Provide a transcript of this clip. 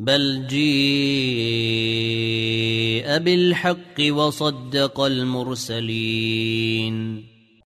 بل جيء بالحق وصدق المرسلين